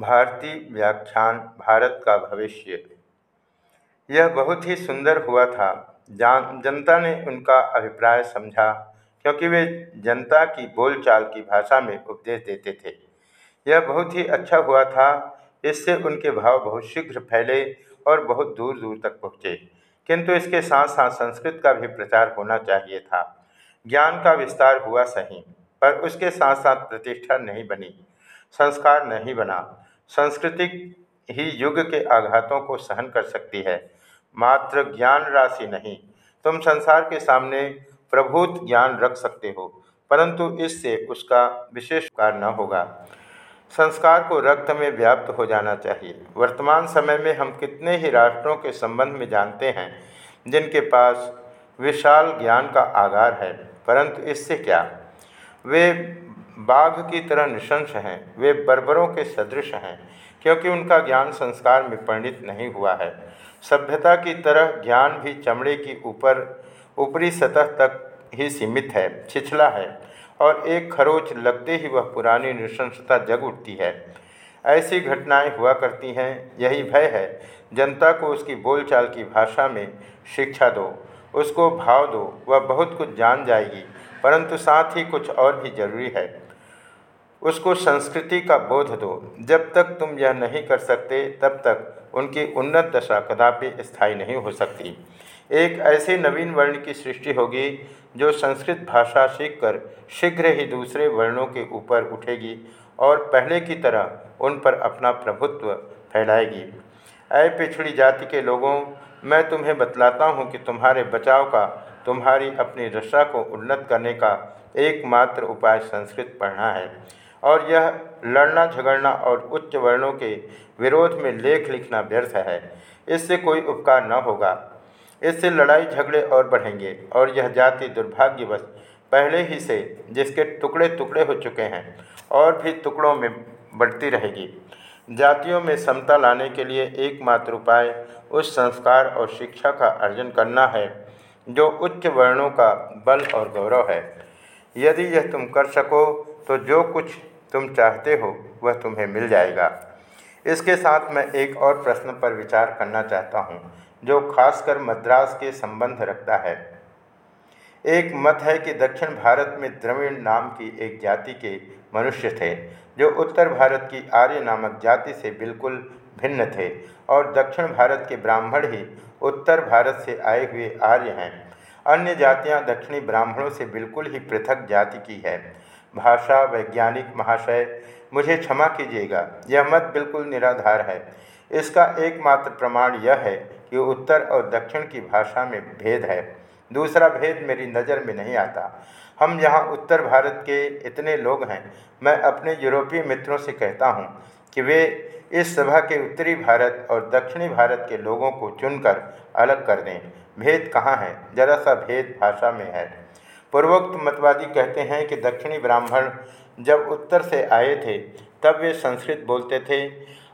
भारतीय व्याख्यान, भारत का भविष्य। यह बहुत ही सुंदर हुआ था। जान, जनता ने उनका अभिप्राय समझा, क्योंकि वे जनता की बोलचाल की भाषा में उपदेश देते थे। यह बहुत ही अच्छा हुआ था। इससे उनके भाव बहुत शीघ्र फैले और बहुत दूर दूर तक पहुँचे। किंतु इसके साथ साथ संस्कृत का भी प्रचार होना चाहिए था। ज्ञान का विस्तार हुआ सही, पर उसके साथ साथ प्रतिष्ठा नहीं बनी। संस्कार नहीं बना। संस्कृति ही युग के आघातों को सहन कर सकती है। मात्र ज्ञान राशि नहीं। तुम संसार के सामने प्रभुत ज्ञान रख सकते हो, परंतु इससे उसका विशेष कार्य न होगा। संस्कार को रक्त में व्याप्त हो जाना चाहिए। वर्तमान समय में हम कितने ही राष्ट्रों के संबंध में जानते हैं, जिनके पास विशाल ज्ञान का आगार है, परंतु इससे क्या? वे बाघ की तरह निशंस हैं, वे बर्बरों के सदृश हैं, क्योंकि उनका ज्ञान संस्कार में परिणित नहीं हुआ है। सभ्यता की तरह ज्ञान भी चमड़े की ऊपर, ऊपरी सतह तक ही सीमित है, छिछला है, और एक खरोच लगते ही वह पुरानी नृशंसता जग उठती है। ऐसी घटनाएँ हुआ करती हैं, यही भय है, जनता को उसकी बोलचाल की भाषा में शिक्षा दो, उसको भाव दो, वह बहुत कुछ जान जाएगी। परंतु साथ ही कुछ और भी ज़रूरी है। उसको संस्कृति का बोध दो। जब तक तुम यह नहीं कर सकते, तब तक उनकी उन्नत दशा कदापि स्थायी नहीं हो सकती। एक ऐसे नवीन वर्ण की सृष्टि होगी, जो संस्कृत भाषा सीखकर शीघ्र ही दूसरे वर्णों के ऊपर उठेगी और पहले की तरह उन पर अपना प्रभुत्व फैलाएगी। अय पिछड़ी जाति के लोगों, मैं तुम्हें बतलाता हूँ कि तुम्हारे बचाव का तुम्हारी अपनी रक्षा को उन्नत करने का एकमात्र उपाय संस्कृत पढ़ना है। और यह लड़ना, झगड़ना और उच्च वर्णों के विरोध में लेख लिखना व्यर्थ है। इससे कोई उपकार न होगा। इससे लड़ाई, झगड़े और बढ़ेंगे। और यह जाति दुर्भाग्यवश पहले ही से जिसके टुकड़े टुकड़े हो चुके हैं, और भी टुकड़ों में बढ़ती रहेगी। जातियों में समता लाने के लिए एकमात्र उपाय उस संस्कार और शिक्षा का अर्जन करना है। जो उच्च वर्णों का बल और गौरव है। यदि यह तुम कर सको तो जो कुछ तुम चाहते हो, वह तुम्हें मिल जाएगा। इसके साथ मैं एक और प्रश्न पर विचार करना चाहता हूँ, जो खासकर मद्रास के संबंध रखता है। एक मत है कि दक्षिण भारत में द्रविड़ नाम की एक जाति के मनुष्य थे, जो उत्तर भारत की आर्य नामक जाति से बिल्कुल भिन्न थे और दक्षिण भारत के ब्राह्मण ही उत्तर भारत से आए हुए आर्य हैं। अन्य जातियाँ दक्षिणी ब्राह्मणों से बिल्कुल ही पृथक जाति की है। भाषा, वैज्ञानिक, महाशय, मुझे क्षमा कीजिएगा, यह मत बिल्कुल निराधार है। इसका एकमात्र प्रमाण यह है कि उत्तर और दक्षिण की भाषा में भेद है। दूसरा भेद मेरी नज़र में नहीं आता। हम यहाँ उत्तर भारत के इतने लोग हैं। मैं अपने यूरोपीय मित्रों से कहता हूँ कि वे इस सभा के उत्तरी भारत और दक्षिणी भारत के लोगों को चुनकर अलग कर दें। भेद कहाँ है? जरा सा भेद भाषा में है। पूर्वोक्त मतवादी कहते हैं कि दक्षिणी ब्राह्मण जब उत्तर से आए थे, तब वे संस्कृत बोलते थे।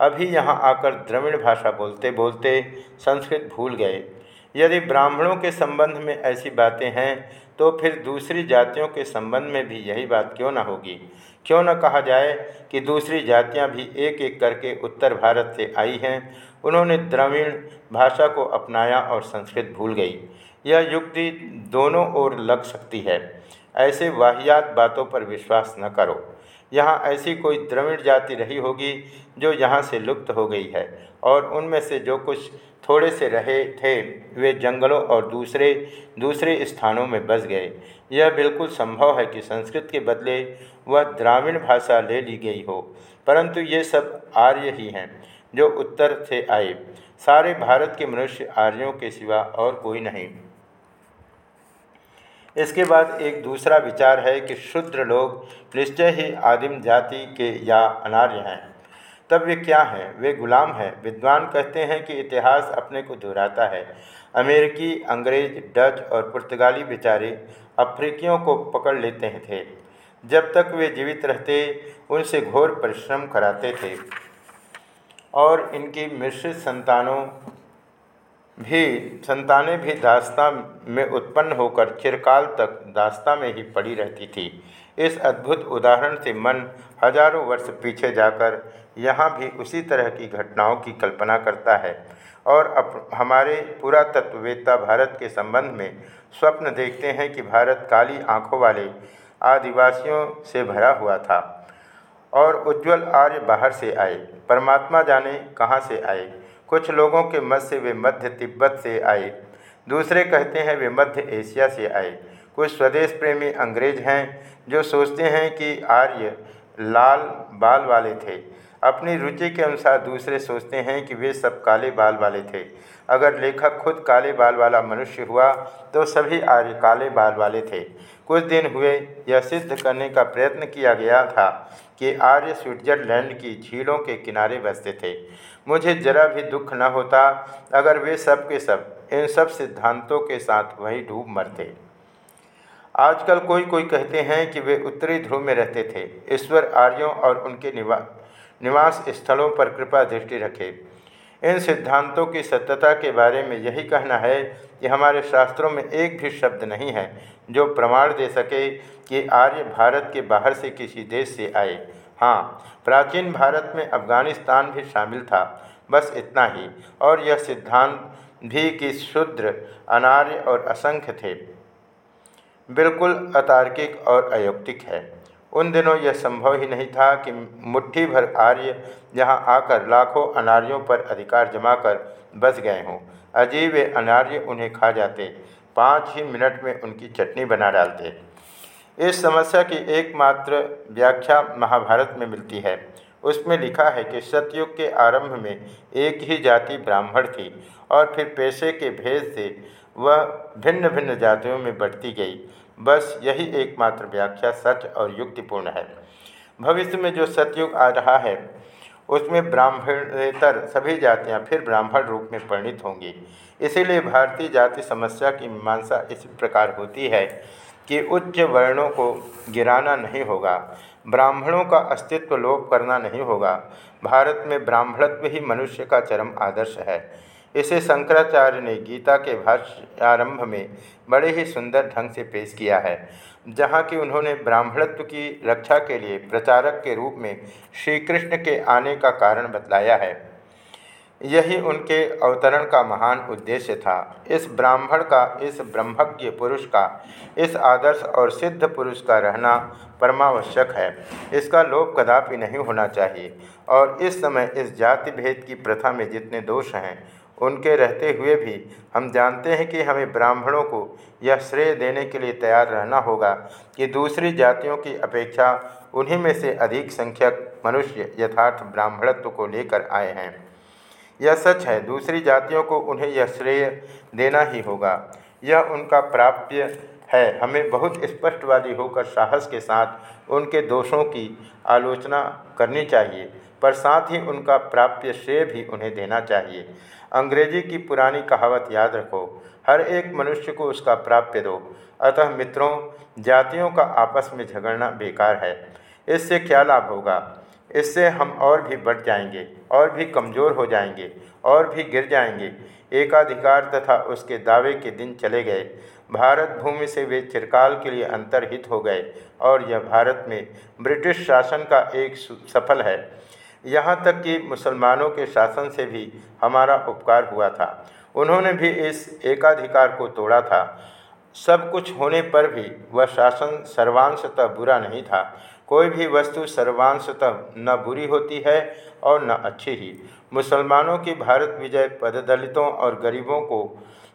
अभी यहाँ आकर द्रविड़ भाषा बोलते बोलते संस्कृत भूल गए। यदि ब्राह्मणों के संबंध में ऐसी बातें हैं तो फिर दूसरी जातियों के संबंध में भी यही बात क्यों न होगी? क्यों न कहा जाए कि दूसरी जातियाँ भी एक एक करके उत्तर भारत से आई हैं। उन्होंने द्रविड़ भाषा को अपनाया और संस्कृत भूल गई। यह युक्ति दोनों ओर लग सकती है। ऐसे वाहियात बातों पर विश्वास न करो। यहाँ ऐसी कोई द्रविड़ जाति रही होगी जो यहाँ से लुप्त हो गई है। और उनमें से जो कुछ थोड़े से रहे थे, वे जंगलों और दूसरे दूसरे स्थानों में बस गए। यह बिल्कुल संभव है कि संस्कृत के बदले वह द्राविड़ भाषा ले ली गई हो। परंतु ये सब आर्य ही हैं जो उत्तर से आए। सारे भारत के मनुष्य आर्यों के सिवा और कोई नहीं। इसके बाद एक दूसरा विचार है कि शुद्र लोग निश्चय ही आदिम जाति के या अनार्य हैं। तब वे क्या हैं? वे गुलाम हैं। विद्वान कहते हैं कि इतिहास अपने को दोहराता है। अमेरिकी, अंग्रेज़, डच और पुर्तगाली बेचारे अफ्रीकियों को पकड़ लेते थे। जब तक वे जीवित रहते, उनसे घोर परिश्रम कराते थे। और इनकी मिश्रित संतानों भी संतानें भी दास्ता में उत्पन्न होकर चिरकाल तक दास्ता में ही पड़ी रहती थी। इस अद्भुत उदाहरण से मन हज़ारों वर्ष पीछे जाकर यहाँ भी उसी तरह की घटनाओं की कल्पना करता है और अप, हमारे पुरातत्ववेत्ता भारत के संबंध में स्वप्न देखते हैं कि भारत काली आँखों वाले आदिवासियों से भरा हुआ था और उज्ज्वल आर्य बाहर से आए, परमात्मा जाने कहाँ से आए। कुछ लोगों के मत से वे मध्य तिब्बत से आए, दूसरे कहते हैं वे मध्य एशिया से आए। कुछ स्वदेश प्रेमी अंग्रेज़ हैं जो सोचते हैं कि आर्य लाल बाल वाले थे। अपनी रुचि के अनुसार दूसरे सोचते हैं कि वे सब काले बाल वाले थे। अगर लेखक खुद काले बाल वाला मनुष्य हुआ तो सभी आर्य काले बाल वाले थे। कुछ दिन हुए, यह सिद्ध करने का प्रयत्न किया गया था कि आर्य स्विट्जरलैंड की झीलों के किनारे बसते थे। मुझे जरा भी दुख न होता, अगर वे सब के सब, इन सब सिद्धांतों के साथ वही डूब मरते। आजकल कोई कोई कहते हैं कि वे उत्तरी ध्रुव में रहते थे। ईश्वर आर्यों और उनके निवा, निवास स्थलों पर कृपा दृष्टि रखे। इन सिद्धांतों की सत्यता के बारे में यही कहना है कि हमारे शास्त्रों में एक भी शब्द नहीं है जो प्रमाण दे सके कि आर्य भारत के बाहर से किसी देश से आए। हाँ प्राचीन भारत में अफ़गानिस्तान भी शामिल था, बस इतना ही। और यह सिद्धांत भी कि शूद्र, अनार्य और असंख्य थे। बिल्कुल अतार्किक और अयोक्तिक है। उन दिनों यह संभव ही नहीं था कि मुट्ठी भर आर्य यहाँ आकर लाखों अनार्यों पर अधिकार जमाकर बस गए हों। अजीब अनार्य उन्हें खा जाते। पाँच ही मिनट में उनकी चटनी बना डालते। इस समस्या की एकमात्र व्याख्या महाभारत में मिलती है। उसमें लिखा है कि सतयुग के आरंभ में एक ही जाति ब्राह्मण थी और फिर पेशे के भेद से वह भिन्न भिन्न जातियों में बढ़ती गई। बस यही एकमात्र व्याख्या सच और युक्तिपूर्ण है। भविष्य में जो सतयुग आ रहा है उसमें ब्राह्मणेतर सभी जातियाँ फिर ब्राह्मण रूप में परिणित होंगी। इसीलिए भारतीय जाति समस्या की मीमांसा इस प्रकार होती है कि उच्च वर्णों को गिराना नहीं होगा, ब्राह्मणों का अस्तित्व लोप करना नहीं होगा। भारत में ब्राह्मणत्व ही मनुष्य का चरम आदर्श है। इसे शंकराचार्य ने गीता के भाष्य आरंभ में बड़े ही सुंदर ढंग से पेश किया है, जहाँ की उन्होंने ब्राह्मणत्व की रक्षा के लिए प्रचारक के रूप में श्री कृष्ण के आने का कारण बतलाया है। यही उनके अवतरण का महान उद्देश्य था। इस ब्राह्मण का, इस ब्रह्मज्ञ पुरुष का, इस आदर्श और सिद्ध पुरुष का रहना परमावश्यक है। इसका लोप कदापि नहीं होना चाहिए और इस समय इस जाति भेद की प्रथा में जितने दोष हैं उनके रहते हुए भी हम जानते हैं कि हमें ब्राह्मणों को यह श्रेय देने के लिए तैयार रहना होगा कि दूसरी जातियों की अपेक्षा उन्हीं में से अधिक संख्यक मनुष्य यथार्थ ब्राह्मणत्व को लेकर आए हैं। यह सच है, दूसरी जातियों को उन्हें यह श्रेय देना ही होगा। यह उनका प्राप्य है। हमें बहुत स्पष्टवादी होकर साहस के साथ उनके दोषों की आलोचना करनी चाहिए। पर साथ ही उनका प्राप्य श्रेय भी उन्हें देना चाहिए। अंग्रेज़ी की पुरानी कहावत याद रखो, हर एक मनुष्य को उसका प्राप्य दो। अतः मित्रों, जातियों का आपस में झगड़ना बेकार है। इससे क्या लाभ होगा? इससे हम और भी बढ़ जाएँगे, और भी कमज़ोर हो जाएँगे, और भी गिर जाएँगे। एकाधिकार तथा उसके दावे के दिन चले गए। भारत भूमि से वे चिरकाल के लिए अंतर्हित हो गए, और यह भारत में ब्रिटिश शासन का एक सफल है। यहाँ तक कि मुसलमानों के शासन से भी हमारा उपकार हुआ था। उन्होंने भी इस एकाधिकार को तोड़ा था। सब कुछ होने पर भी वह शासन सर्वांशतः बुरा नहीं था। कोई भी वस्तु सर्वांशतः न बुरी होती है और न अच्छी ही। मुसलमानों की भारत विजय पददलितों और गरीबों को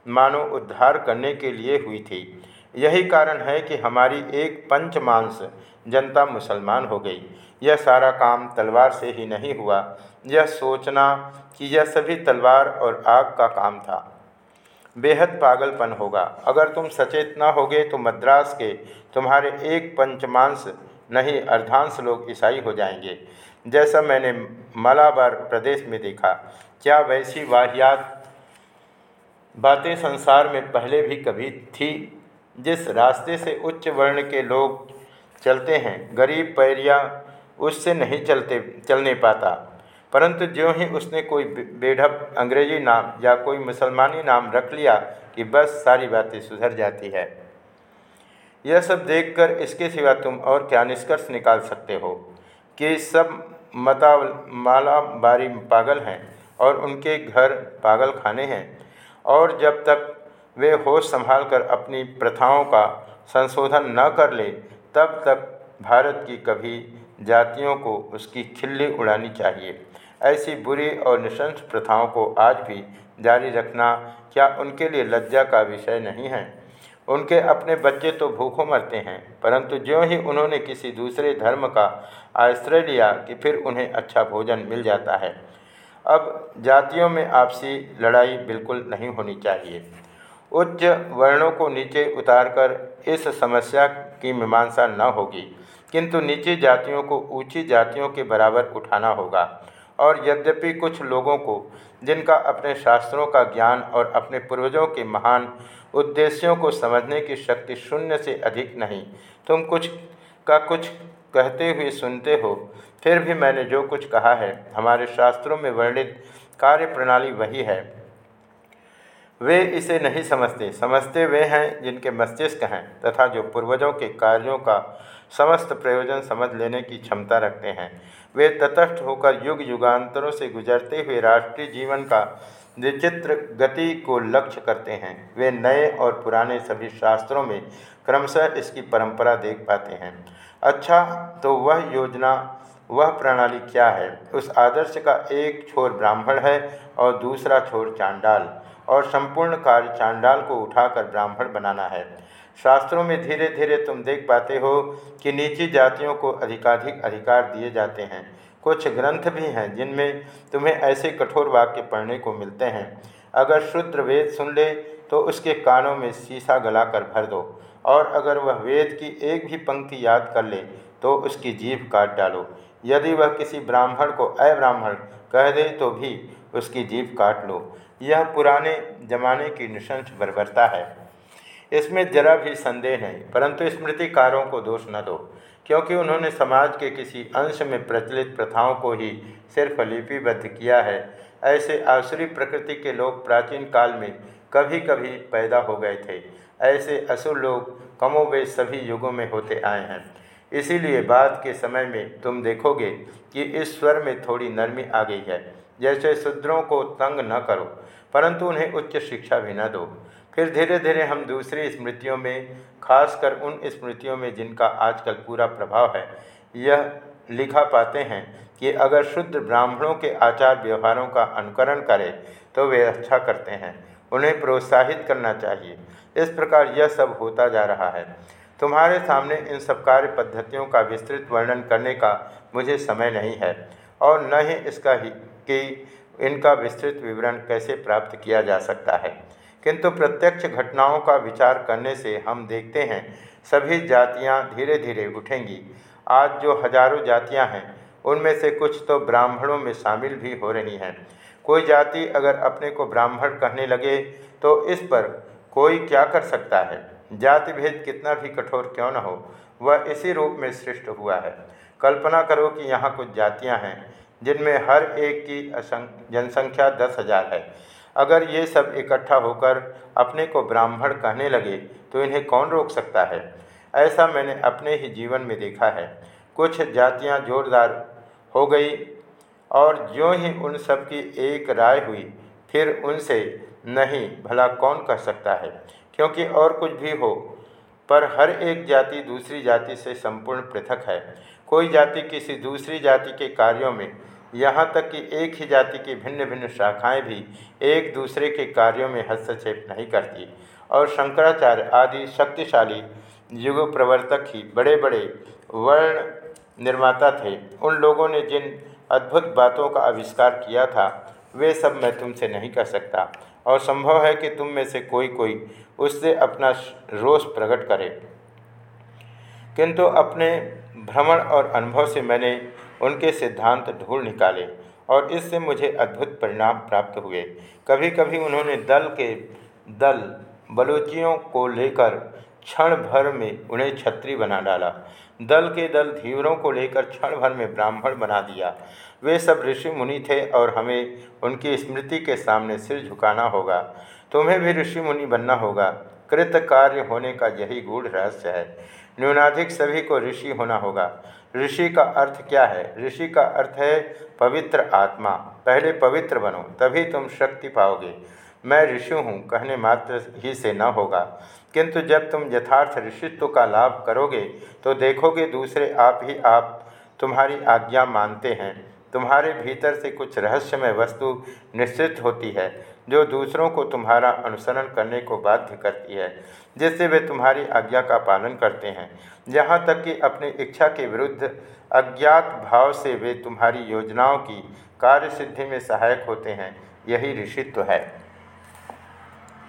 मानो उद्धार करने के लिए हुई थी। यही कारण है कि हमारी एक पंचमांस जनता मुसलमान हो गई। यह सारा काम तलवार से ही नहीं हुआ। यह सोचना कि यह सभी तलवार और आग का काम था। बेहद पागलपन होगा। अगर तुम सचेत न होगे तो मद्रास के तुम्हारे एक पंचमांश नहीं, अर्धांश लोग ईसाई हो जाएँगे। जैसा मैंने मलाबार प्रदेश में देखा, क्या वैसी वाहियात बातें संसार में पहले भी कभी थी? जिस रास्ते से उच्च वर्ण के लोग चलते हैं, गरीब पैरिया उससे नहीं चलते चलने पाता। परंतु ज्यों ही उसने कोई बेढप अंग्रेज़ी नाम या कोई मुसलमानी नाम रख लिया कि बस सारी बातें सुधर जाती है। यह सब देखकर इसके सिवा तुम और क्या निष्कर्ष निकाल सकते हो कि सब मता माला बारी पागल हैं और उनके घर पागल खाने हैं। और जब तक वे होश संभाल कर अपनी प्रथाओं का संशोधन न कर ले, तब तक भारत की कभी जातियों को उसकी खिल्ली उड़ानी चाहिए। ऐसी बुरी और निशंस प्रथाओं को आज भी जारी रखना क्या उनके लिए लज्जा का विषय नहीं है? उनके अपने बच्चे तो भूखों मरते हैं, परंतु ज्यों ही उन्होंने किसी दूसरे धर्म का आश्रय लिया कि फिर उन्हें अच्छा भोजन मिल जाता है। अब जातियों में आपसी लड़ाई बिल्कुल नहीं होनी चाहिए। उच्च वर्णों को नीचे उतारकर इस समस्या की मीमांसा न होगी। किंतु नीची जातियों को ऊँची जातियों के बराबर उठाना होगा। और यद्यपि कुछ लोगों को, जिनका अपने शास्त्रों का ज्ञान और अपने पूर्वजों के महान उद्देश्यों को समझने की शक्ति शून्य से अधिक नहीं, तुम कुछ का कुछ कहते हुए सुनते हो, फिर भी मैंने जो कुछ कहा है, हमारे शास्त्रों में वर्णित कार्य प्रणाली वही है। वे इसे नहीं समझते। समझते वे हैं जिनके मस्तिष्क हैं तथा जो पूर्वजों के कार्यों का समस्त प्रयोजन समझ लेने की क्षमता रखते हैं। वे तटस्थ होकर युग युगांतरों से गुजरते हुए राष्ट्रीय जीवन का विचित्र गति को लक्ष्य करते हैं। वे नए और पुराने सभी शास्त्रों में क्रमशः इसकी परंपरा देख पाते हैं। अच्छा तो वह योजना, वह प्रणाली क्या है? उस आदर्श का एक छोर ब्राह्मण है और दूसरा छोर चांडाल और संपूर्ण कार्य चांडाल को उठाकर ब्राह्मण बनाना है। शास्त्रों में धीरे धीरे तुम देख पाते हो कि नीची जातियों को अधिकाधिक अधिकार दिए जाते हैं। कुछ ग्रंथ भी हैं जिनमें तुम्हें ऐसे कठोर वाक्य पढ़ने को मिलते हैं। अगर शुद्र वेद सुन ले तो उसके कानों में शीशा गलाकर भर दो। और अगर वह वेद की एक भी पंक्ति याद कर ले तो उसकी जीभ काट डालो। यदि वह किसी ब्राह्मण को अब्राह्मण कह दे तो भी उसकी जीभ काट लो। यह पुराने जमाने की निशंस बर्बरता है। इसमें जरा भी संदेह नहीं, परंतु स्मृतिकारों को दोष न दो, क्योंकि उन्होंने समाज के किसी अंश में प्रचलित प्रथाओं को ही सिर्फ़ लिपिबद्ध किया है। ऐसे आसुरी प्रकृति के लोग प्राचीन काल में कभी कभी पैदा हो गए थे। ऐसे असुर लोग कमोबेश सभी युगों में होते आए हैं। इसीलिए बाद के समय में तुम देखोगे कि इस स्वर में थोड़ी नरमी आ गई है। जैसे शूद्रों को तंग न करो, परंतु उन्हें उच्च शिक्षा भी न दो। फिर धीरे धीरे हम दूसरी स्मृतियों में, खासकर उन स्मृतियों में जिनका आजकल पूरा प्रभाव है, यह लिखा पाते हैं कि अगर शुद्ध ब्राह्मणों के आचार व्यवहारों का अनुकरण करें तो वे अच्छा करते हैं। उन्हें प्रोत्साहित करना चाहिए। इस प्रकार यह सब होता जा रहा है। तुम्हारे सामने इन सब कार्य पद्धतियों का विस्तृत वर्णन करने का मुझे समय नहीं है, और न ही इसका ही, कि इनका विस्तृत विवरण कैसे प्राप्त किया जा सकता है। किंतु प्रत्यक्ष घटनाओं का विचार करने से हम देखते हैं, सभी जातियाँ धीरे धीरे उठेंगी। आज जो हज़ारों जातियाँ हैं, उनमें से कुछ तो ब्राह्मणों में शामिल भी हो रही हैं। कोई जाति अगर अपने को ब्राह्मण कहने लगे तो इस पर कोई क्या कर सकता है? जाति भेद कितना भी कठोर क्यों न हो, वह इसी रूप में सृष्ट हुआ है। कल्पना करो कि यहाँ कुछ जातियाँ हैं, जिनमें हर एक की जनसंख्या दस हज़ार है। अगर ये सब इकट्ठा होकर अपने को ब्राह्मण कहने लगे तो इन्हें कौन रोक सकता है? ऐसा मैंने अपने ही जीवन में देखा है। कुछ जातियाँ जोरदार हो गई और जो ही उन सब की एक राय हुई, फिर उनसे, नहीं, भला कौन कह सकता है? क्योंकि और कुछ भी हो, पर हर एक जाति दूसरी जाति से संपूर्ण पृथक है। कोई जाति किसी दूसरी जाति के कार्यों में यहाँ तक कि एक ही जाति की भिन्न भिन्न शाखाएँ भी एक दूसरे के कार्यों में हस्तक्षेप नहीं करती और शंकराचार्य आदि शक्तिशाली युग प्रवर्तक ही बड़े बड़े वर्ण निर्माता थे। उन लोगों ने जिन अद्भुत बातों का आविष्कार किया था, वे सब मैं तुमसे नहीं कर सकता और संभव है कि तुम में से कोई कोई उससे अपना रोष प्रकट करे। किंतु अपने भ्रमण और अनुभव से मैंने उनके सिद्धांत ढूंढ निकाले और इससे मुझे अद्भुत परिणाम प्राप्त हुए। कभी कभी उन्होंने दल के दल बलोचियों को लेकर क्षण भर में उन्हें छत्री बना डाला। दल के दल धीवरों को लेकर क्षण भर में ब्राह्मण बना दिया। वे सब ऋषि मुनि थे और हमें उनकी स्मृति के सामने सिर झुकाना होगा। तुम्हें भी ऋषि मुनि बनना होगा। कृत कार्य होने का यही गूढ़ रहस्य है। न्यूनाधिक सभी को ऋषि होना होगा। ऋषि का अर्थ क्या है? ऋषि का अर्थ है पवित्र आत्मा। पहले पवित्र बनो, तभी तुम शक्ति पाओगे। मैं ऋषि हूँ, कहने मात्र ही से न होगा। किंतु जब तुम यथार्थ ऋषित्व का लाभ करोगे तो देखोगे दूसरे आप ही आप तुम्हारी आज्ञा मानते हैं। तुम्हारे भीतर से कुछ रहस्यमय वस्तु निश्चित होती है। जो दूसरों को तुम्हारा अनुसरण करने को बाध्य करती है, जिससे वे तुम्हारी आज्ञा का पालन करते हैं। यहाँ तक कि अपनी इच्छा के विरुद्ध अज्ञात भाव से वे तुम्हारी योजनाओं की कार्य सिद्धि में सहायक होते हैं। यही ऋषित्व है।